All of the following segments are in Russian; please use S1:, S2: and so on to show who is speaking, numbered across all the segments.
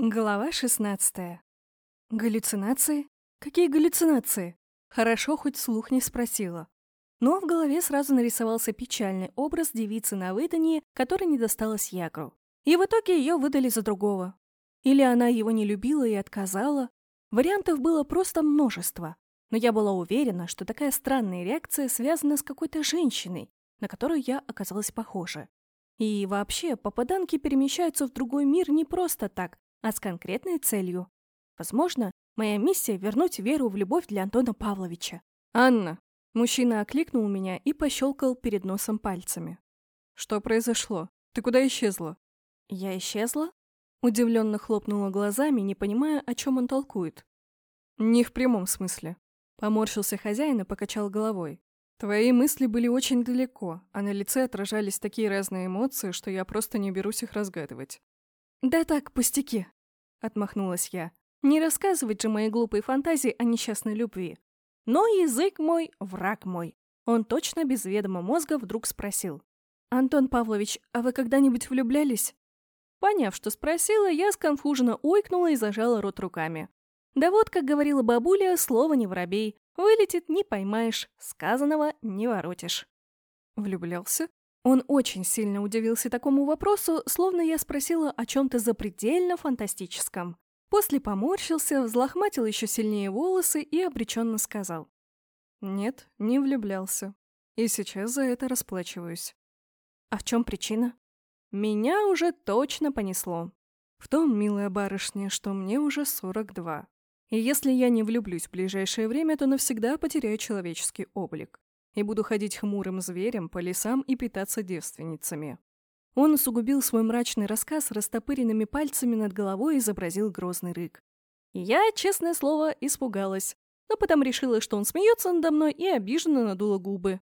S1: Глава 16. Галлюцинации? Какие галлюцинации? Хорошо, хоть слух не спросила. Но в голове сразу нарисовался печальный образ девицы на выдании, которой не досталась Ягру. И в итоге ее выдали за другого. Или она его не любила и отказала. Вариантов было просто множество. Но я была уверена, что такая странная реакция связана с какой-то женщиной, на которую я оказалась похожа. И вообще, попаданки перемещаются в другой мир не просто так, а с конкретной целью. Возможно, моя миссия — вернуть веру в любовь для Антона Павловича. «Анна!» Мужчина окликнул меня и пощелкал перед носом пальцами. «Что произошло? Ты куда исчезла?» «Я исчезла?» Удивленно хлопнула глазами, не понимая, о чем он толкует. «Не в прямом смысле». Поморщился хозяин и покачал головой. «Твои мысли были очень далеко, а на лице отражались такие разные эмоции, что я просто не берусь их разгадывать. «Да так, пустяки», — отмахнулась я. «Не рассказывать же мои глупые фантазии о несчастной любви». Но язык мой — враг мой. Он точно без ведома мозга вдруг спросил. «Антон Павлович, а вы когда-нибудь влюблялись?» Поняв, что спросила, я сконфуженно ойкнула и зажала рот руками. Да вот, как говорила бабуля, слово не воробей. Вылетит — не поймаешь, сказанного не воротишь. Влюблялся? Он очень сильно удивился такому вопросу, словно я спросила о чем-то запредельно фантастическом. После поморщился, взлохматил еще сильнее волосы и обреченно сказал. «Нет, не влюблялся. И сейчас за это расплачиваюсь». «А в чем причина?» «Меня уже точно понесло. В том, милая барышня, что мне уже 42. И если я не влюблюсь в ближайшее время, то навсегда потеряю человеческий облик и буду ходить хмурым зверем по лесам и питаться девственницами. Он усугубил свой мрачный рассказ растопыренными пальцами над головой и изобразил грозный рык. Я, честное слово, испугалась, но потом решила, что он смеется надо мной и обиженно надула губы.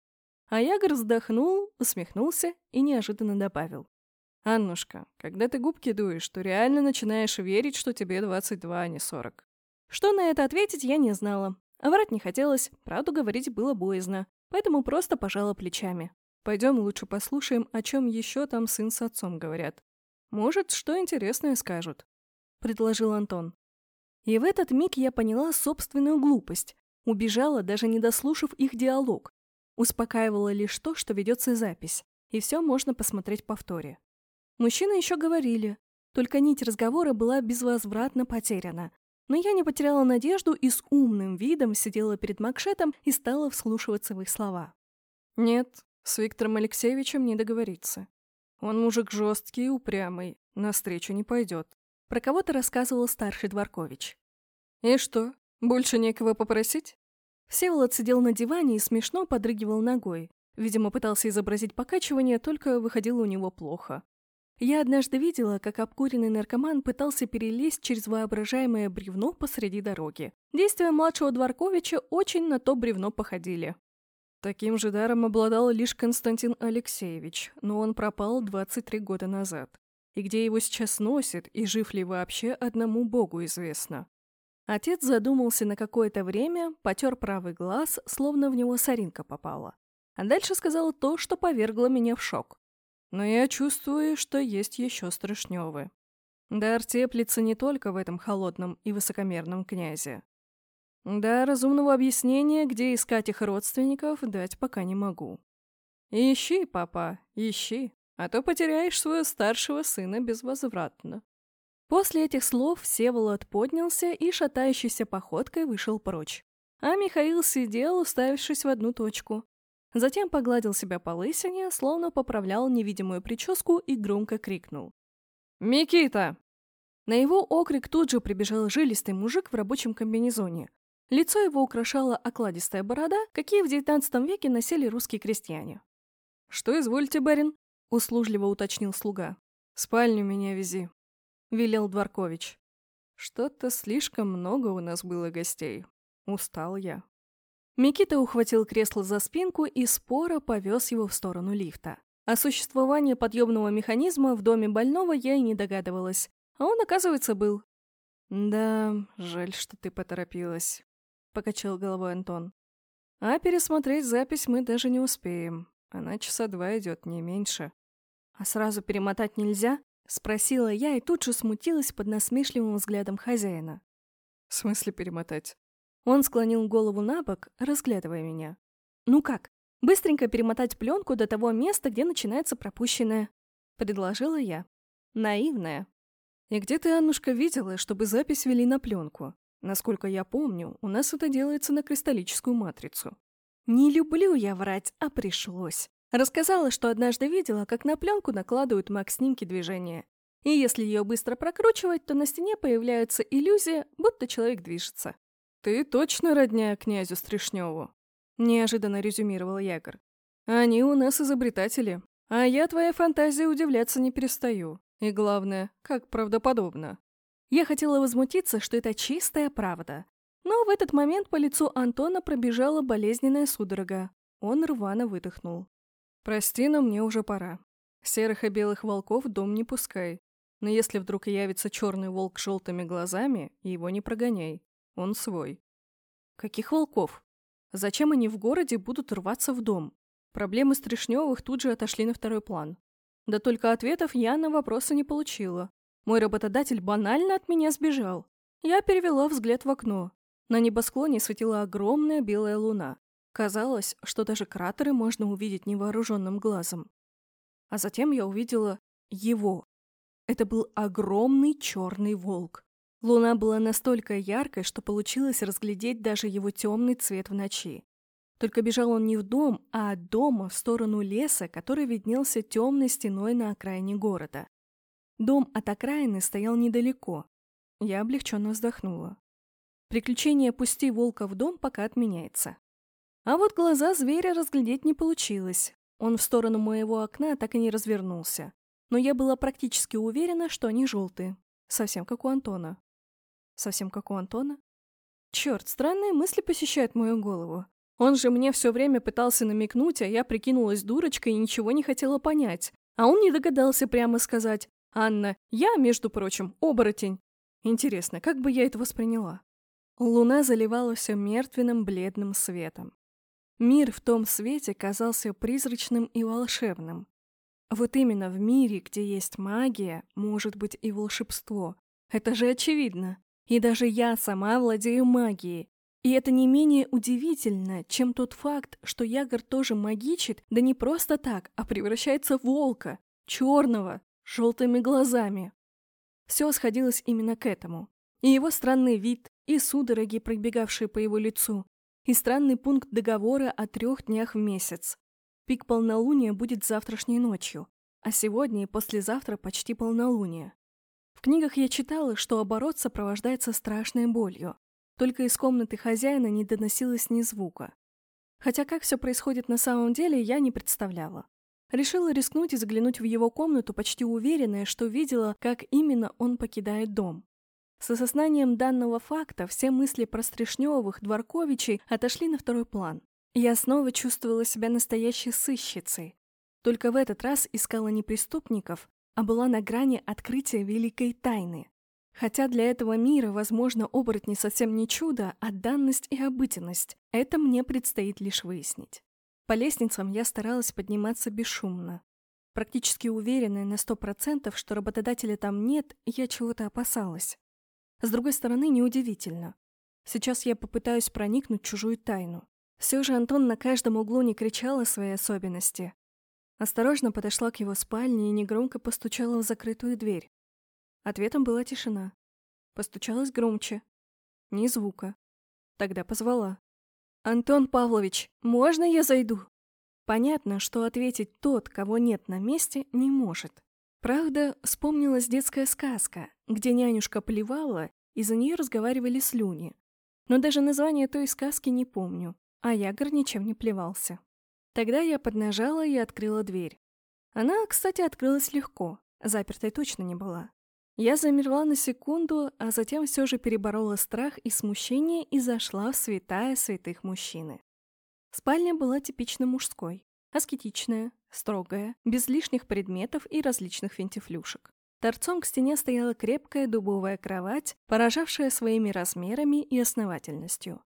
S1: А Ягор вздохнул, усмехнулся и неожиданно добавил. «Аннушка, когда ты губки дуешь, то реально начинаешь верить, что тебе 22, а не 40». Что на это ответить, я не знала. А врать не хотелось, правду говорить было боязно поэтому просто пожала плечами. Пойдем лучше послушаем, о чем еще там сын с отцом говорят. Может, что интересное скажут», — предложил Антон. И в этот миг я поняла собственную глупость. Убежала, даже не дослушав их диалог. Успокаивала лишь то, что ведется запись, и все можно посмотреть повторе. Мужчины еще говорили, только нить разговора была безвозвратно потеряна, но я не потеряла надежду и с умным видом сидела перед Макшетом и стала вслушиваться в их слова. Нет, с Виктором Алексеевичем не договориться. Он мужик жесткий и упрямый, на встречу не пойдет. Про кого-то рассказывал старший Дворкович. И что, больше некого попросить? Всеволод сидел на диване и смешно подрыгивал ногой. Видимо, пытался изобразить покачивание, только выходило у него плохо. Я однажды видела, как обкуренный наркоман пытался перелезть через воображаемое бревно посреди дороги. Действия младшего Дворковича очень на то бревно походили. Таким же даром обладал лишь Константин Алексеевич, но он пропал 23 года назад. И где его сейчас носит, и жив ли вообще, одному богу известно. Отец задумался на какое-то время, потер правый глаз, словно в него соринка попала. А дальше сказал то, что повергло меня в шок. Но я чувствую, что есть еще страшнёвы. Дар теплится не только в этом холодном и высокомерном князе. Да, разумного объяснения, где искать их родственников, дать пока не могу. Ищи, папа, ищи, а то потеряешь своего старшего сына безвозвратно. После этих слов Всеволод поднялся и шатающейся походкой вышел прочь. А Михаил сидел, уставившись в одну точку. Затем погладил себя по лысине, словно поправлял невидимую прическу и громко крикнул. «Микита!» На его окрик тут же прибежал жилистый мужик в рабочем комбинезоне. Лицо его украшала окладистая борода, какие в XIX веке носили русские крестьяне. «Что извольте, барин?» — услужливо уточнил слуга. «Спальню меня вези», — велел Дворкович. «Что-то слишком много у нас было гостей. Устал я». Микита ухватил кресло за спинку и споро повез его в сторону лифта. О существовании подъемного механизма в доме больного я и не догадывалась, а он, оказывается, был. «Да, жаль, что ты поторопилась», — покачал головой Антон. «А пересмотреть запись мы даже не успеем. Она часа два идет, не меньше». «А сразу перемотать нельзя?» — спросила я и тут же смутилась под насмешливым взглядом хозяина.
S2: «В смысле перемотать?»
S1: Он склонил голову на бок, разглядывая меня. «Ну как, быстренько перемотать пленку до того места, где начинается пропущенное?» — предложила я. Наивная. «И где ты, Аннушка, видела, чтобы запись вели на пленку? Насколько я помню, у нас это делается на кристаллическую матрицу». «Не люблю я врать, а пришлось. Рассказала, что однажды видела, как на пленку накладывают маг-снимки движения. И если ее быстро прокручивать, то на стене появляется иллюзия, будто человек движется.
S2: «Ты точно родня князю Стришневу?» — неожиданно резюмировал Ягор. «Они у нас изобретатели, а я твоей фантазии удивляться не перестаю. И главное, как правдоподобно».
S1: Я хотела возмутиться, что это чистая правда. Но в этот момент по лицу Антона пробежала болезненная судорога. Он рвано выдохнул.
S2: «Прости, но мне уже пора. Серых и белых волков дом не пускай. Но если вдруг явится черный волк с желтыми глазами, его не прогоняй. Он свой».
S1: «Каких волков? Зачем они в городе будут рваться в дом?» Проблемы Стришневых тут же отошли на второй план. Да только ответов я на вопросы не получила. Мой работодатель банально от меня сбежал. Я перевела взгляд в окно. На небосклоне светила огромная белая луна. Казалось, что даже кратеры можно увидеть невооруженным глазом. А затем я увидела его. Это был огромный черный волк. Луна была настолько яркой, что получилось разглядеть даже его темный цвет в ночи. Только бежал он не в дом, а от дома в сторону леса, который виднелся темной стеной на окраине города. Дом от окраины стоял недалеко. Я облегченно вздохнула. Приключение «Пусти волка в дом» пока отменяется. А вот глаза зверя разглядеть не получилось. Он в сторону моего окна так и не развернулся. Но я была практически уверена, что они желтые. Совсем как у Антона. Совсем как у Антона? Черт, странные мысли посещают мою голову. Он же мне все время пытался намекнуть, а я прикинулась дурочкой и ничего не хотела понять. А он не догадался прямо сказать «Анна, я, между прочим, оборотень». Интересно, как бы я это восприняла? Луна заливала все мертвенным бледным светом. Мир в том свете казался призрачным и волшебным. Вот именно в мире, где есть магия, может быть и волшебство. Это же очевидно. И даже я сама владею магией. И это не менее удивительно, чем тот факт, что Ягор тоже магичит, да не просто так, а превращается в волка, черного, с желтыми глазами. Все сходилось именно к этому. И его странный вид, и судороги, пробегавшие по его лицу, и странный пункт договора о трех днях в месяц. Пик полнолуния будет завтрашней ночью, а сегодня и послезавтра почти полнолуние. В книгах я читала, что оборот сопровождается страшной болью. Только из комнаты хозяина не доносилось ни звука. Хотя как все происходит на самом деле, я не представляла. Решила рискнуть и заглянуть в его комнату, почти уверенная, что видела, как именно он покидает дом. С осознанием данного факта все мысли про Стришневых, Дворковичей отошли на второй план. Я снова чувствовала себя настоящей сыщицей. Только в этот раз искала не преступников, а была на грани открытия великой тайны. Хотя для этого мира, возможно, оборотни совсем не чудо, а данность и обыденность. Это мне предстоит лишь выяснить. По лестницам я старалась подниматься бесшумно. Практически уверенная на сто процентов, что работодателя там нет, я чего-то опасалась. С другой стороны, неудивительно. Сейчас я попытаюсь проникнуть чужую тайну. Все же Антон на каждом углу не кричал о своей особенности. Осторожно подошла к его спальне и негромко постучала в закрытую дверь. Ответом была тишина. Постучалась громче. Ни звука. Тогда позвала. «Антон Павлович, можно я зайду?» Понятно, что ответить тот, кого нет на месте, не может. Правда, вспомнилась детская сказка, где нянюшка плевала, и за нее разговаривали слюни. Но даже название той сказки не помню, а Ягор ничем не плевался. Тогда я поднажала и открыла дверь. Она, кстати, открылась легко, запертой точно не была. Я замерла на секунду, а затем все же переборола страх и смущение и зашла в святая святых мужчины. Спальня была типично мужской. Аскетичная, строгая, без лишних предметов и различных фентифлюшек. Торцом к стене стояла крепкая дубовая кровать, поражавшая своими размерами и основательностью.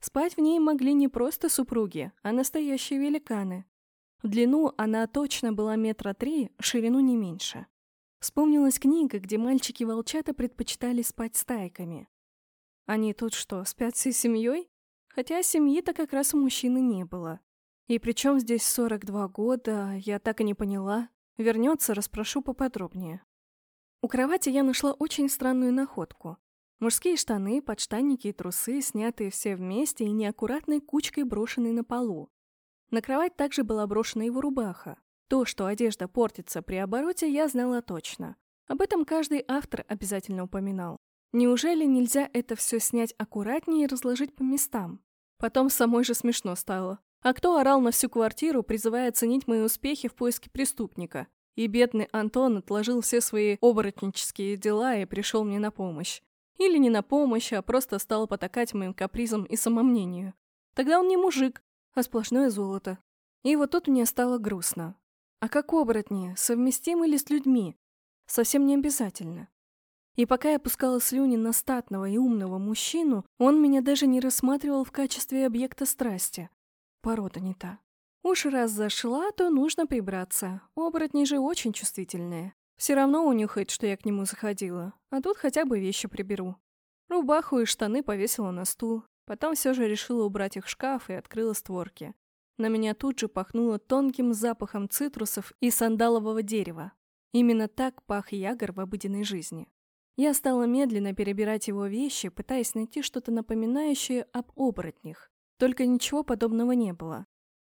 S1: Спать в ней могли не просто супруги, а настоящие великаны. В длину она точно была метра три, ширину не меньше. Вспомнилась книга, где мальчики-волчата предпочитали спать стайками. Они тут что, спят всей семьей? Хотя семьи-то как раз у мужчины не было. И причем здесь 42 года, я так и не поняла. Вернется, расспрошу поподробнее. У кровати я нашла очень странную находку. Мужские штаны, подштанники и трусы, снятые все вместе и неаккуратной кучкой брошенные на полу. На кровать также была брошена его рубаха. То, что одежда портится при обороте, я знала точно. Об этом каждый автор обязательно упоминал. Неужели нельзя это все снять аккуратнее и разложить по местам? Потом самой же смешно стало. А кто орал на всю квартиру, призывая оценить мои успехи в поиске преступника? И бедный Антон отложил все свои оборотнические дела и пришел мне на помощь. Или не на помощь, а просто стал потакать моим капризам и самомнению. Тогда он не мужик, а сплошное золото. И вот тут мне стало грустно. А как оборотни, совместимы ли с людьми? Совсем не обязательно. И пока я пускала слюни на статного и умного мужчину, он меня даже не рассматривал в качестве объекта страсти. Порода не та. Уж раз зашла, то нужно прибраться. Оборотни же очень чувствительные. Все равно унюхает, что я к нему заходила. А тут хотя бы вещи приберу. Рубаху и штаны повесила на стул. Потом все же решила убрать их в шкаф и открыла створки. На меня тут же пахнуло тонким запахом цитрусов и сандалового дерева. Именно так пах ягор в обыденной жизни. Я стала медленно перебирать его вещи, пытаясь найти что-то напоминающее об оборотнях. Только ничего подобного не было.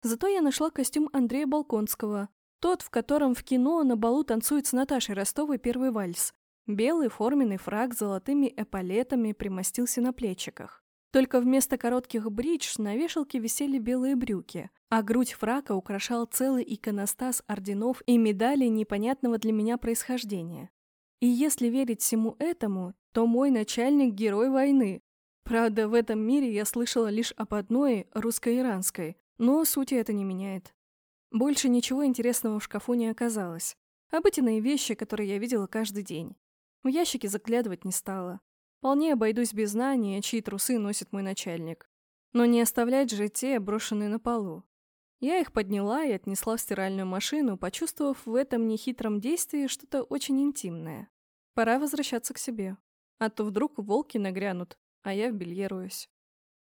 S1: Зато я нашла костюм Андрея Балконского, тот, в котором в кино на балу танцует с Наташей Ростовой первый вальс. Белый форменный фраг с золотыми эполетами примостился на плечиках. Только вместо коротких бридж на вешалке висели белые брюки, а грудь фрака украшал целый иконостас орденов и медалей непонятного для меня происхождения. И если верить всему этому, то мой начальник – герой войны. Правда, в этом мире я слышала лишь об одной, русско-иранской, но сути это не меняет. Больше ничего интересного в шкафу не оказалось. Обыденные вещи, которые я видела каждый день. В ящики заглядывать не стала. Вполне обойдусь без знания, чьи трусы носит мой начальник. Но не оставлять же те, брошенные на полу. Я их подняла и отнесла в стиральную машину, почувствовав в этом нехитром действии что-то очень интимное. Пора возвращаться к себе. А то вдруг волки нагрянут, а я в белье